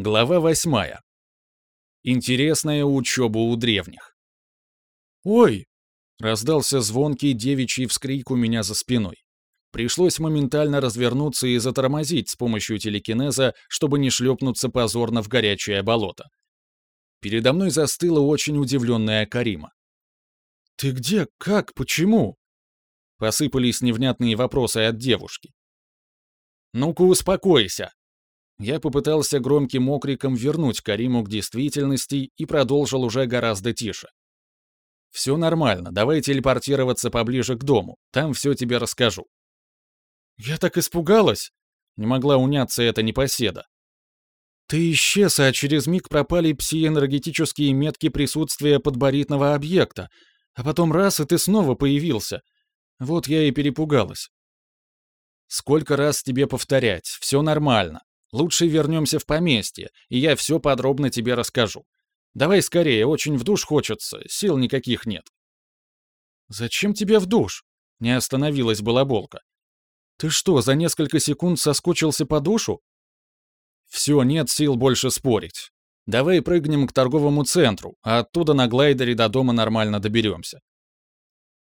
Глава восьмая. Интересная учеба у древних. «Ой!» — раздался звонкий девичий вскрик у меня за спиной. Пришлось моментально развернуться и затормозить с помощью телекинеза, чтобы не шлепнуться позорно в горячее болото. Передо мной застыла очень удивленная Карима. «Ты где? Как? Почему?» Посыпались невнятные вопросы от девушки. «Ну-ка успокойся!» Я попытался громким окриком вернуть Кариму к действительности и продолжил уже гораздо тише. «Все нормально, давай телепортироваться поближе к дому, там все тебе расскажу». «Я так испугалась!» Не могла уняться эта непоседа. «Ты исчез, а через миг пропали псиэнергетические метки присутствия подборитного объекта, а потом раз, и ты снова появился. Вот я и перепугалась». «Сколько раз тебе повторять, все нормально. Лучше вернемся в поместье, и я все подробно тебе расскажу. Давай скорее, очень в душ хочется, сил никаких нет». «Зачем тебе в душ?» — не остановилась балаболка. «Ты что, за несколько секунд соскучился по душу?» «Все, нет сил больше спорить. Давай прыгнем к торговому центру, а оттуда на глайдере до дома нормально доберемся».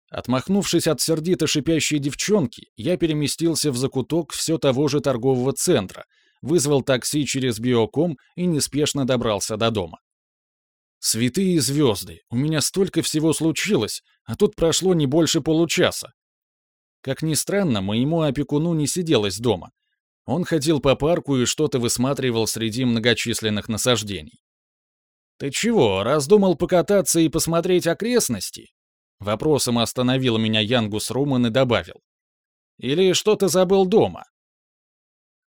Отмахнувшись от сердито шипящей девчонки, я переместился в закуток все того же торгового центра — вызвал такси через биоком и неспешно добрался до дома. Святые звезды, у меня столько всего случилось, а тут прошло не больше получаса. Как ни странно, моему опекуну не сиделось дома. Он ходил по парку и что-то высматривал среди многочисленных насаждений. «Ты чего, раздумал покататься и посмотреть окрестности?» Вопросом остановил меня Янгус Руман и добавил. «Или что ты забыл дома?»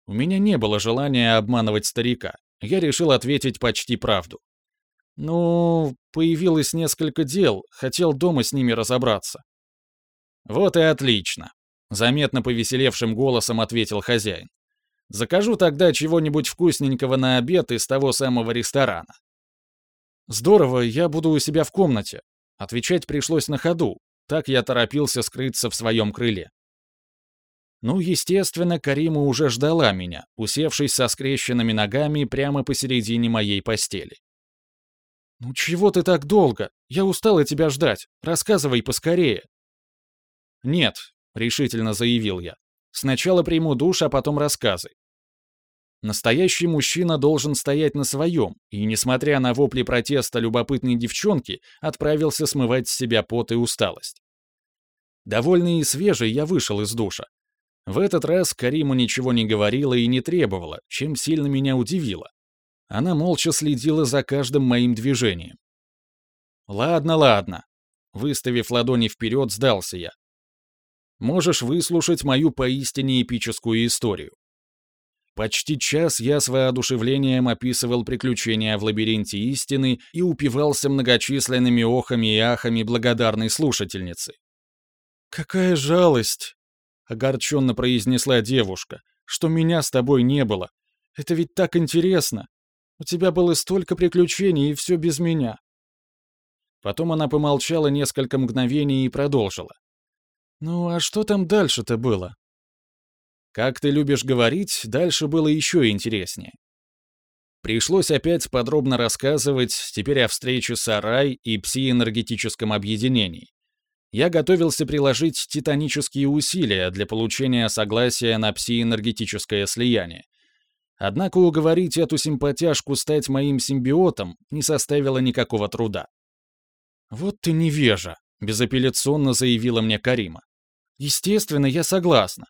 У меня не было желания обманывать старика. Я решил ответить почти правду. Ну, появилось несколько дел, хотел дома с ними разобраться. Вот и отлично, заметно повеселевшим голосом ответил хозяин. Закажу тогда чего-нибудь вкусненького на обед из того самого ресторана. Здорово, я буду у себя в комнате. Отвечать пришлось на ходу. Так я торопился скрыться в своем крыле. Ну, естественно, Карима уже ждала меня, усевшись со скрещенными ногами прямо посередине моей постели. «Ну чего ты так долго? Я устала тебя ждать. Рассказывай поскорее». «Нет», — решительно заявил я. «Сначала приму душ, а потом рассказы». Настоящий мужчина должен стоять на своем, и, несмотря на вопли протеста любопытной девчонки, отправился смывать с себя пот и усталость. Довольный и свежий я вышел из душа, в этот раз Карима ничего не говорила и не требовала, чем сильно меня удивило. Она молча следила за каждым моим движением. «Ладно, ладно», — выставив ладони вперед, сдался я. «Можешь выслушать мою поистине эпическую историю». Почти час я с воодушевлением описывал приключения в лабиринте истины и упивался многочисленными охами и ахами благодарной слушательницы. «Какая жалость!» — огорченно произнесла девушка, — «что меня с тобой не было. Это ведь так интересно. У тебя было столько приключений, и все без меня». Потом она помолчала несколько мгновений и продолжила. «Ну, а что там дальше-то было?» «Как ты любишь говорить, дальше было еще интереснее. Пришлось опять подробно рассказывать теперь о встрече с Арай и псиэнергетическом объединении я готовился приложить титанические усилия для получения согласия на псиэнергетическое слияние. Однако уговорить эту симпатяшку стать моим симбиотом не составило никакого труда. «Вот ты невежа», — безапелляционно заявила мне Карима. «Естественно, я согласна.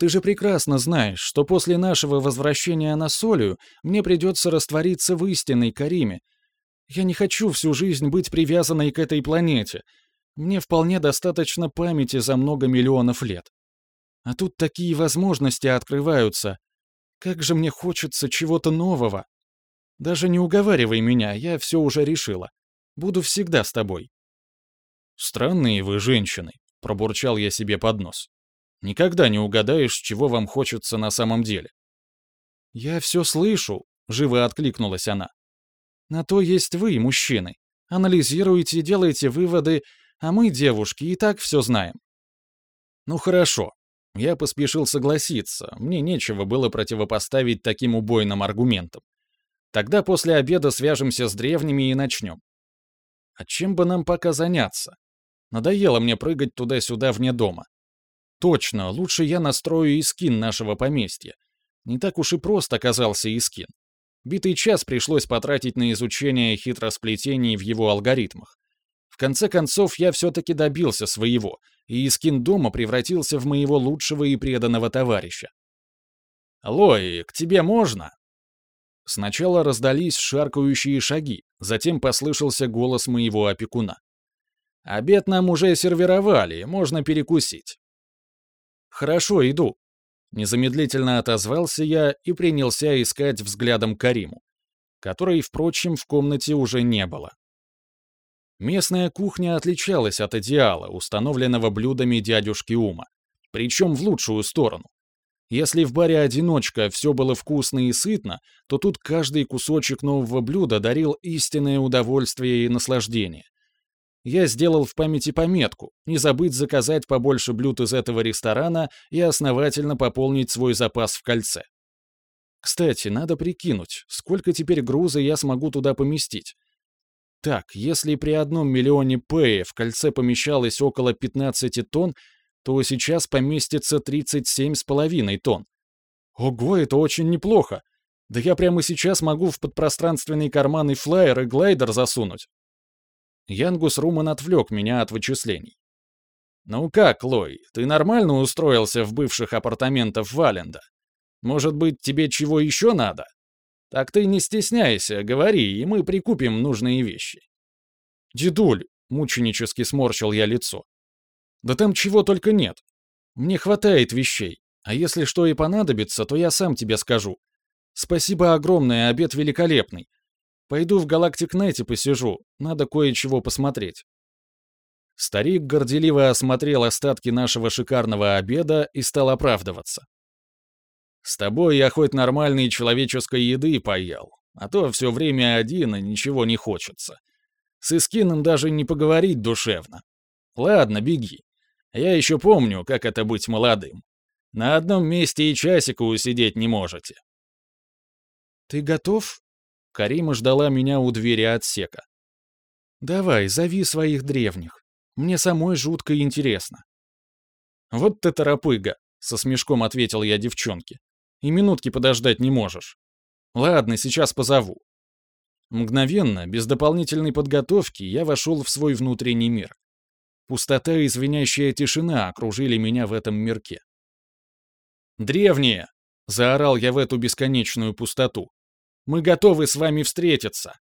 Ты же прекрасно знаешь, что после нашего возвращения на Солию мне придется раствориться в истинной Кариме. Я не хочу всю жизнь быть привязанной к этой планете, мне вполне достаточно памяти за много миллионов лет. А тут такие возможности открываются. Как же мне хочется чего-то нового. Даже не уговаривай меня, я все уже решила. Буду всегда с тобой. Странные вы женщины, пробурчал я себе под нос. Никогда не угадаешь, чего вам хочется на самом деле. Я все слышу, живо откликнулась она. На то есть вы, мужчины. Анализируете, делаете выводы а мы, девушки, и так все знаем. Ну хорошо. Я поспешил согласиться, мне нечего было противопоставить таким убойным аргументам. Тогда после обеда свяжемся с древними и начнем. А чем бы нам пока заняться? Надоело мне прыгать туда-сюда вне дома. Точно, лучше я настрою искин нашего поместья. Не так уж и просто оказался искин. Битый час пришлось потратить на изучение хитросплетений в его алгоритмах. В конце концов, я все-таки добился своего, и Искин дома превратился в моего лучшего и преданного товарища. «Лой, к тебе можно?» Сначала раздались шаркающие шаги, затем послышался голос моего опекуна. «Обед нам уже сервировали, можно перекусить». «Хорошо, иду», Незамедлительно отозвался я и принялся искать взглядом Кариму, которой, впрочем, в комнате уже не было. Местная кухня отличалась от идеала, установленного блюдами дядюшки Ума, причем в лучшую сторону. Если в баре «Одиночка» все было вкусно и сытно, то тут каждый кусочек нового блюда дарил истинное удовольствие и наслаждение. Я сделал в памяти пометку, не забыть заказать побольше блюд из этого ресторана и основательно пополнить свой запас в кольце. Кстати, надо прикинуть, сколько теперь груза я смогу туда поместить. Так, если при одном миллионе пэя в кольце помещалось около 15 тонн, то сейчас поместится 37,5 тонн. Ого, это очень неплохо. Да я прямо сейчас могу в подпространственный карман и флайер, и глайдер засунуть. Янгус Руман отвлек меня от вычислений. «Ну как, Лой, ты нормально устроился в бывших апартаментах Валенда? Может быть, тебе чего еще надо? Так ты не стесняйся, говори, и мы прикупим нужные вещи». «Дедуль», — мученически сморщил я лицо. «Да там чего только нет. Мне хватает вещей, а если что и понадобится, то я сам тебе скажу. Спасибо огромное, обед великолепный. Пойду в Галактик-Нете посижу, надо кое-чего посмотреть». Старик горделиво осмотрел остатки нашего шикарного обеда и стал оправдываться. «С тобой я хоть нормальной человеческой еды поел, а то все время один и ничего не хочется. С Искином даже не поговорить душевно. Ладно, беги. Я еще помню, как это быть молодым. На одном месте и часика усидеть не можете». «Ты готов?» Карима ждала меня у двери отсека. «Давай, зови своих древних. Мне самой жутко интересно». «Вот ты торопыга», — со смешком ответил я девчонке. «И минутки подождать не можешь. Ладно, сейчас позову». Мгновенно, без дополнительной подготовки, я вошел в свой внутренний мир. Пустота и звенящая тишина окружили меня в этом мирке. «Древние!» — заорал я в эту бесконечную пустоту. Мы готовы с вами встретиться!»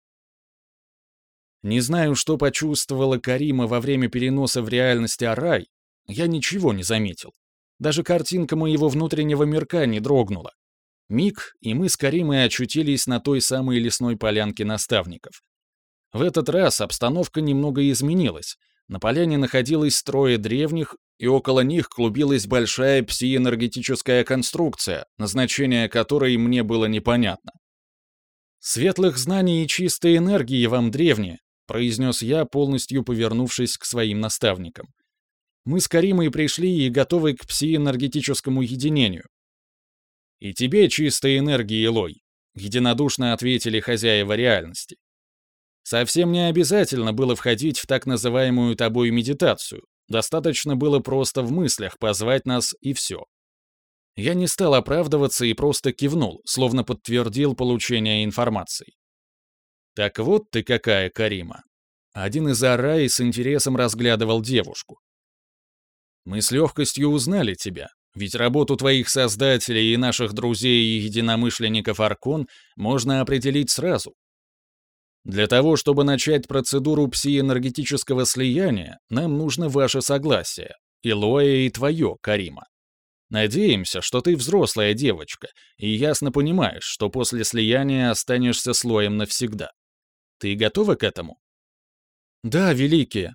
Не знаю, что почувствовала Карима во время переноса в реальность Арай, я ничего не заметил. Даже картинка моего внутреннего мирка не дрогнула. Миг, и мы с Каримой очутились на той самой лесной полянке наставников. В этот раз обстановка немного изменилась. На поляне находилось трое древних, и около них клубилась большая псиэнергетическая конструкция, назначение которой мне было непонятно. «Светлых знаний и чистой энергии вам, древние», произнес я, полностью повернувшись к своим наставникам. «Мы с Каримой пришли и готовы к псиэнергетическому единению». «И тебе чистой энергии, Лой», — единодушно ответили хозяева реальности. Совсем не обязательно было входить в так называемую тобой медитацию, достаточно было просто в мыслях позвать нас и все. Я не стал оправдываться и просто кивнул, словно подтвердил получение информации. «Так вот ты какая, Карима!» Один из Араи с интересом разглядывал девушку. «Мы с легкостью узнали тебя, ведь работу твоих создателей и наших друзей и единомышленников Аркон можно определить сразу. Для того, чтобы начать процедуру псиэнергетического слияния, нам нужно ваше согласие, Илоя и твое, Карима. Надеемся, что ты взрослая девочка и ясно понимаешь, что после слияния останешься слоем навсегда. Ты готова к этому? Да, великие.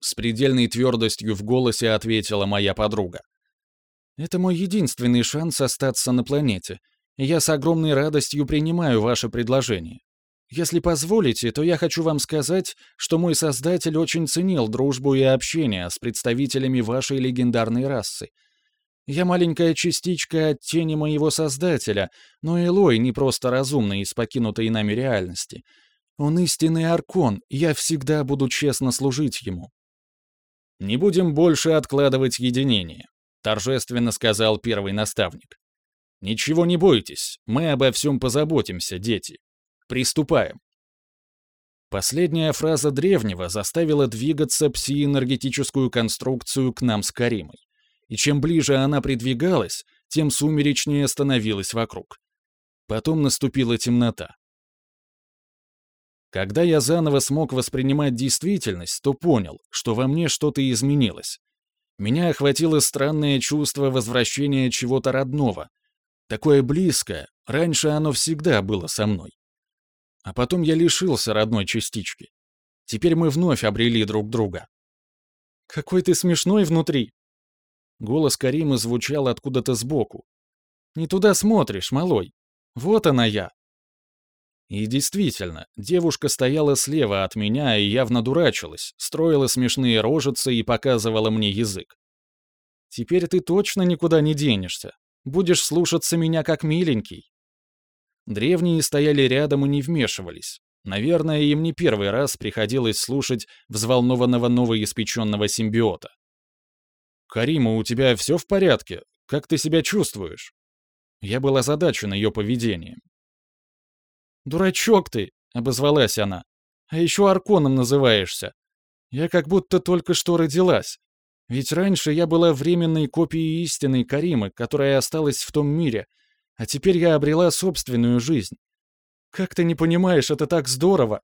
С предельной твердостью в голосе ответила моя подруга. Это мой единственный шанс остаться на планете, я с огромной радостью принимаю ваше предложение. Если позволите, то я хочу вам сказать, что мой создатель очень ценил дружбу и общение с представителями вашей легендарной расы — Я маленькая частичка от тени моего Создателя, но Элой не просто разумный из покинутой нами реальности. Он истинный Аркон, я всегда буду честно служить ему». «Не будем больше откладывать единение», — торжественно сказал первый наставник. «Ничего не бойтесь, мы обо всем позаботимся, дети. Приступаем». Последняя фраза древнего заставила двигаться псиэнергетическую конструкцию к нам с Каримой и чем ближе она придвигалась, тем сумеречнее становилась вокруг. Потом наступила темнота. Когда я заново смог воспринимать действительность, то понял, что во мне что-то изменилось. Меня охватило странное чувство возвращения чего-то родного. Такое близкое, раньше оно всегда было со мной. А потом я лишился родной частички. Теперь мы вновь обрели друг друга. «Какой ты смешной внутри!» Голос Каримы звучал откуда-то сбоку. «Не туда смотришь, малой. Вот она я». И действительно, девушка стояла слева от меня и явно дурачилась, строила смешные рожицы и показывала мне язык. «Теперь ты точно никуда не денешься. Будешь слушаться меня как миленький». Древние стояли рядом и не вмешивались. Наверное, им не первый раз приходилось слушать взволнованного новоиспеченного симбиота. «Карима, у тебя все в порядке? Как ты себя чувствуешь?» Я был озадачен ее поведением. «Дурачок ты!» — обозвалась она. «А еще Арконом называешься. Я как будто только что родилась. Ведь раньше я была временной копией истинной Каримы, которая осталась в том мире, а теперь я обрела собственную жизнь. Как ты не понимаешь, это так здорово!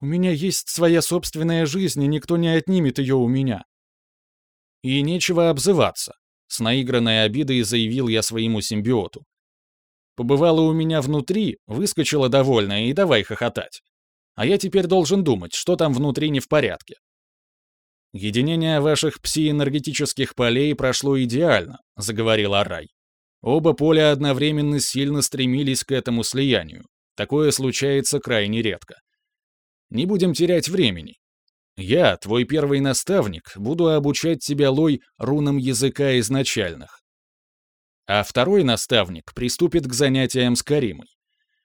У меня есть своя собственная жизнь, и никто не отнимет ее у меня. И нечего обзываться. С наигранной обидой заявил я своему симбиоту. Побывала у меня внутри, выскочила довольная и давай хохотать. А я теперь должен думать, что там внутри не в порядке. «Единение ваших псиэнергетических полей прошло идеально», — заговорил Арай. «Оба поля одновременно сильно стремились к этому слиянию. Такое случается крайне редко. Не будем терять времени. Я, твой первый наставник, буду обучать тебя лой рунам языка изначальных. А второй наставник приступит к занятиям с Каримой.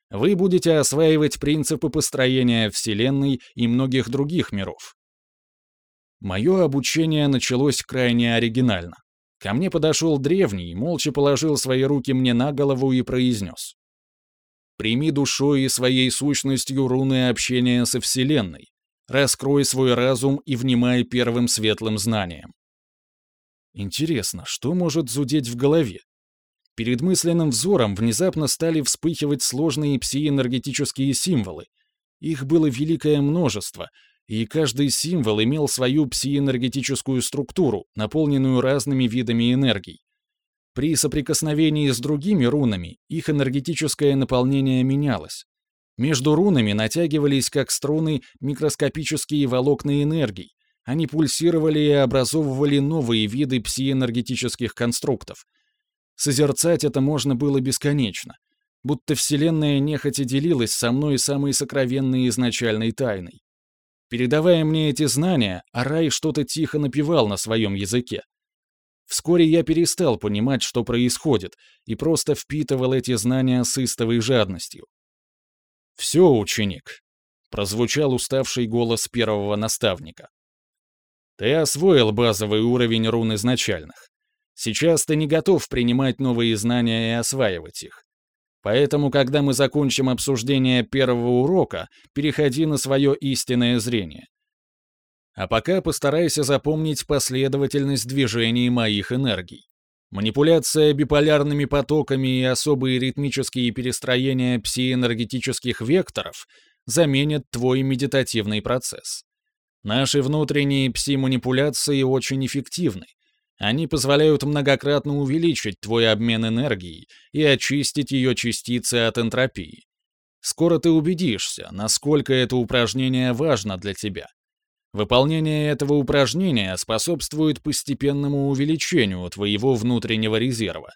Вы будете осваивать принципы построения Вселенной и многих других миров. Мое обучение началось крайне оригинально. Ко мне подошел древний, молча положил свои руки мне на голову и произнес. «Прими душой и своей сущностью руны общения со Вселенной, Раскрой свой разум и внимай первым светлым знаниям. Интересно, что может зудеть в голове? Перед мысленным взором внезапно стали вспыхивать сложные псиэнергетические символы. Их было великое множество, и каждый символ имел свою псиэнергетическую структуру, наполненную разными видами энергий. При соприкосновении с другими рунами их энергетическое наполнение менялось. Между рунами натягивались, как струны, микроскопические волокна энергий. Они пульсировали и образовывали новые виды псиэнергетических конструктов. Созерцать это можно было бесконечно. Будто Вселенная нехотя делилась со мной самой сокровенной изначальной тайной. Передавая мне эти знания, Арай что-то тихо напевал на своем языке. Вскоре я перестал понимать, что происходит, и просто впитывал эти знания с истовой жадностью. «Все, ученик», — прозвучал уставший голос первого наставника. «Ты освоил базовый уровень рун изначальных. Сейчас ты не готов принимать новые знания и осваивать их. Поэтому, когда мы закончим обсуждение первого урока, переходи на свое истинное зрение. А пока постарайся запомнить последовательность движений моих энергий. Манипуляция биполярными потоками и особые ритмические перестроения псиэнергетических векторов заменят твой медитативный процесс. Наши внутренние пси-манипуляции очень эффективны. Они позволяют многократно увеличить твой обмен энергией и очистить ее частицы от энтропии. Скоро ты убедишься, насколько это упражнение важно для тебя. Выполнение этого упражнения способствует постепенному увеличению твоего внутреннего резерва.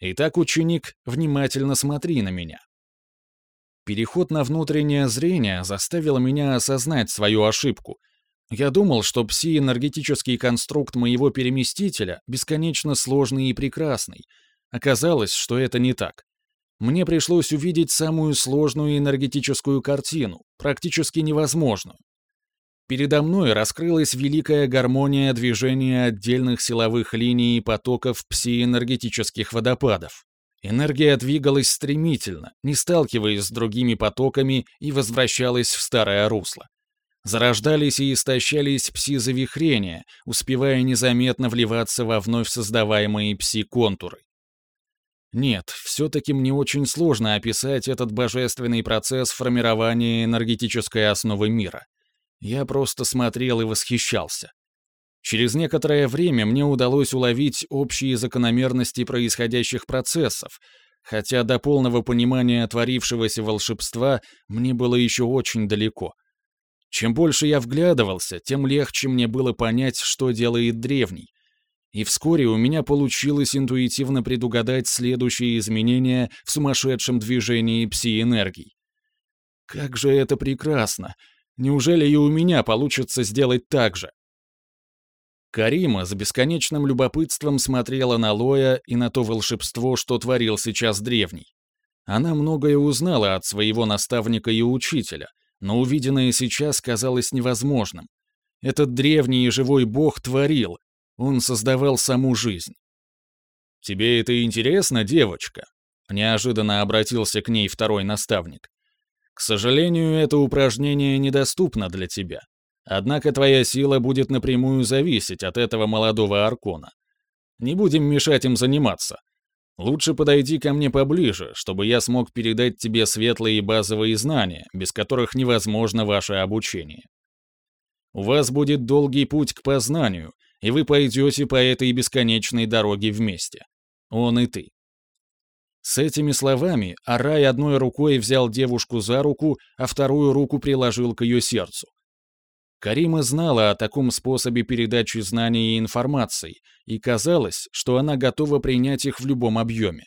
Итак, ученик, внимательно смотри на меня. Переход на внутреннее зрение заставил меня осознать свою ошибку. Я думал, что пси-энергетический конструкт моего переместителя бесконечно сложный и прекрасный. Оказалось, что это не так. Мне пришлось увидеть самую сложную энергетическую картину, практически невозможную. Передо мной раскрылась великая гармония движения отдельных силовых линий и потоков псиэнергетических водопадов. Энергия двигалась стремительно, не сталкиваясь с другими потоками и возвращалась в старое русло. Зарождались и истощались пси-завихрения, успевая незаметно вливаться во вновь создаваемые пси-контуры. Нет, все-таки мне очень сложно описать этот божественный процесс формирования энергетической основы мира. Я просто смотрел и восхищался. Через некоторое время мне удалось уловить общие закономерности происходящих процессов, хотя до полного понимания творившегося волшебства мне было еще очень далеко. Чем больше я вглядывался, тем легче мне было понять, что делает древний. И вскоре у меня получилось интуитивно предугадать следующие изменения в сумасшедшем движении пси-энергий. Как же это прекрасно! Неужели и у меня получится сделать так же? Карима с бесконечным любопытством смотрела на Лоя и на то волшебство, что творил сейчас древний. Она многое узнала от своего наставника и учителя, но увиденное сейчас казалось невозможным. Этот древний и живой бог творил, он создавал саму жизнь. «Тебе это интересно, девочка?» — неожиданно обратился к ней второй наставник. «К сожалению, это упражнение недоступно для тебя. Однако твоя сила будет напрямую зависеть от этого молодого Аркона. Не будем мешать им заниматься. Лучше подойди ко мне поближе, чтобы я смог передать тебе светлые базовые знания, без которых невозможно ваше обучение. У вас будет долгий путь к познанию, и вы пойдете по этой бесконечной дороге вместе. Он и ты. С этими словами Арай одной рукой взял девушку за руку, а вторую руку приложил к ее сердцу. Карима знала о таком способе передачи знаний и информации, и казалось, что она готова принять их в любом объеме.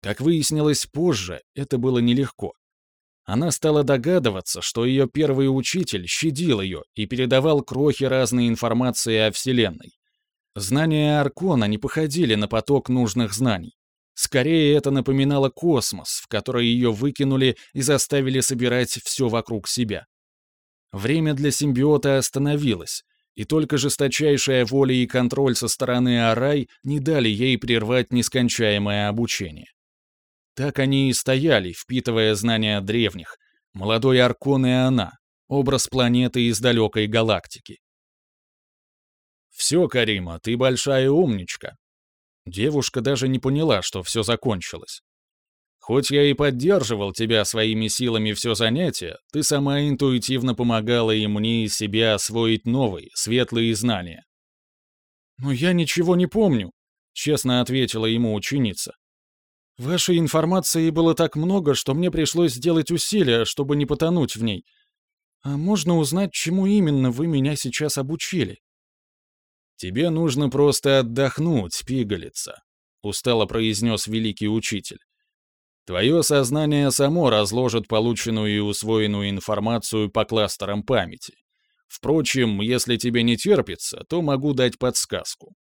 Как выяснилось позже, это было нелегко. Она стала догадываться, что ее первый учитель щадил ее и передавал крохи разной информации о Вселенной. Знания Аркона не походили на поток нужных знаний. Скорее, это напоминало космос, в который ее выкинули и заставили собирать все вокруг себя. Время для симбиота остановилось, и только жесточайшая воля и контроль со стороны Арай не дали ей прервать нескончаемое обучение. Так они и стояли, впитывая знания древних, молодой Аркон и она, образ планеты из далекой галактики. «Все, Карима, ты большая умничка». Девушка даже не поняла, что все закончилось. Хоть я и поддерживал тебя своими силами все занятие, ты сама интуитивно помогала и мне и себе освоить новые, светлые знания. «Но я ничего не помню», — честно ответила ему ученица. «Вашей информации было так много, что мне пришлось сделать усилия, чтобы не потонуть в ней. А можно узнать, чему именно вы меня сейчас обучили?» «Тебе нужно просто отдохнуть, пигалица», — устало произнес великий учитель. Твое сознание само разложит полученную и усвоенную информацию по кластерам памяти. Впрочем, если тебе не терпится, то могу дать подсказку.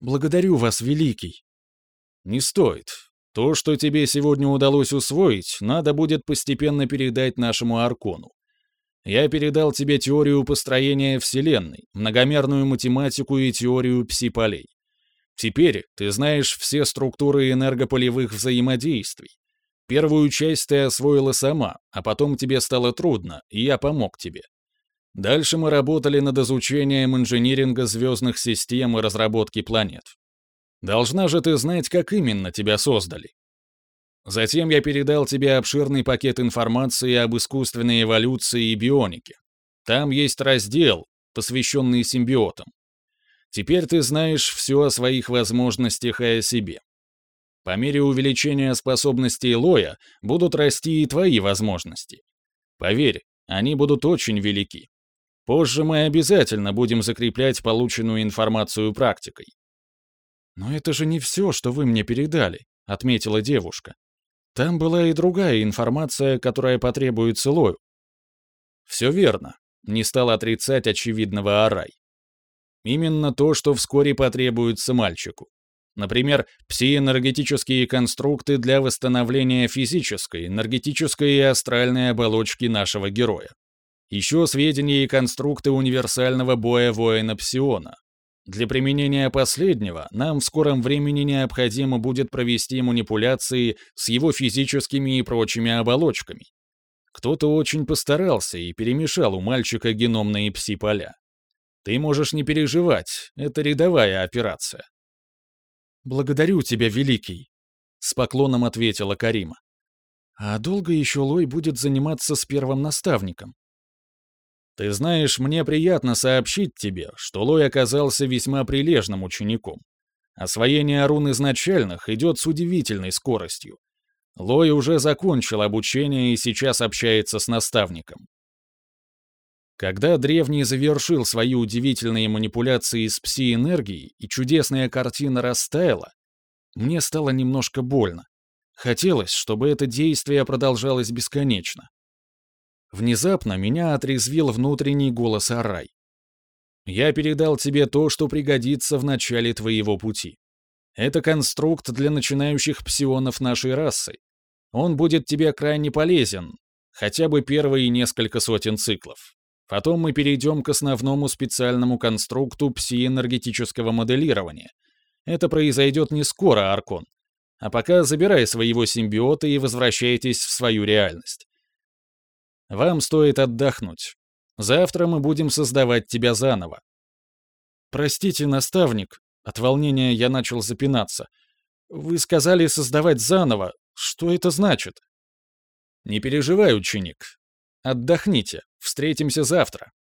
Благодарю вас, Великий. Не стоит. То, что тебе сегодня удалось усвоить, надо будет постепенно передать нашему Аркону. Я передал тебе теорию построения Вселенной, многомерную математику и теорию пси-полей. Теперь ты знаешь все структуры энергополевых взаимодействий. Первую часть ты освоила сама, а потом тебе стало трудно, и я помог тебе. Дальше мы работали над изучением инжиниринга звездных систем и разработки планет. Должна же ты знать, как именно тебя создали. Затем я передал тебе обширный пакет информации об искусственной эволюции и бионике. Там есть раздел, посвященный симбиотам. Теперь ты знаешь все о своих возможностях и о себе. По мере увеличения способностей Лоя будут расти и твои возможности. Поверь, они будут очень велики. Позже мы обязательно будем закреплять полученную информацию практикой. «Но это же не все, что вы мне передали», — отметила девушка. «Там была и другая информация, которая потребуется Лою». «Все верно. не стал отрицать очевидного Арай. Именно то, что вскоре потребуется мальчику. Например, псиэнергетические конструкты для восстановления физической, энергетической и астральной оболочки нашего героя. Еще сведения и конструкты универсального боя воина Псиона. Для применения последнего нам в скором времени необходимо будет провести манипуляции с его физическими и прочими оболочками. Кто-то очень постарался и перемешал у мальчика геномные пси-поля. Ты можешь не переживать, это рядовая операция. «Благодарю тебя, Великий», — с поклоном ответила Карима. «А долго еще Лой будет заниматься с первым наставником?» «Ты знаешь, мне приятно сообщить тебе, что Лой оказался весьма прилежным учеником. Освоение рун изначальных идет с удивительной скоростью. Лой уже закончил обучение и сейчас общается с наставником. Когда древний завершил свои удивительные манипуляции с пси-энергией и чудесная картина растаяла, мне стало немножко больно. Хотелось, чтобы это действие продолжалось бесконечно. Внезапно меня отрезвил внутренний голос Арай. «Я передал тебе то, что пригодится в начале твоего пути. Это конструкт для начинающих псионов нашей расы. Он будет тебе крайне полезен, хотя бы первые несколько сотен циклов. Потом мы перейдем к основному специальному конструкту псиэнергетического моделирования. Это произойдет не скоро, Аркон. А пока забирай своего симбиота и возвращайтесь в свою реальность. Вам стоит отдохнуть. Завтра мы будем создавать тебя заново. Простите, наставник. От волнения я начал запинаться. Вы сказали создавать заново. Что это значит? Не переживай, ученик. Отдохните. Встретимся завтра.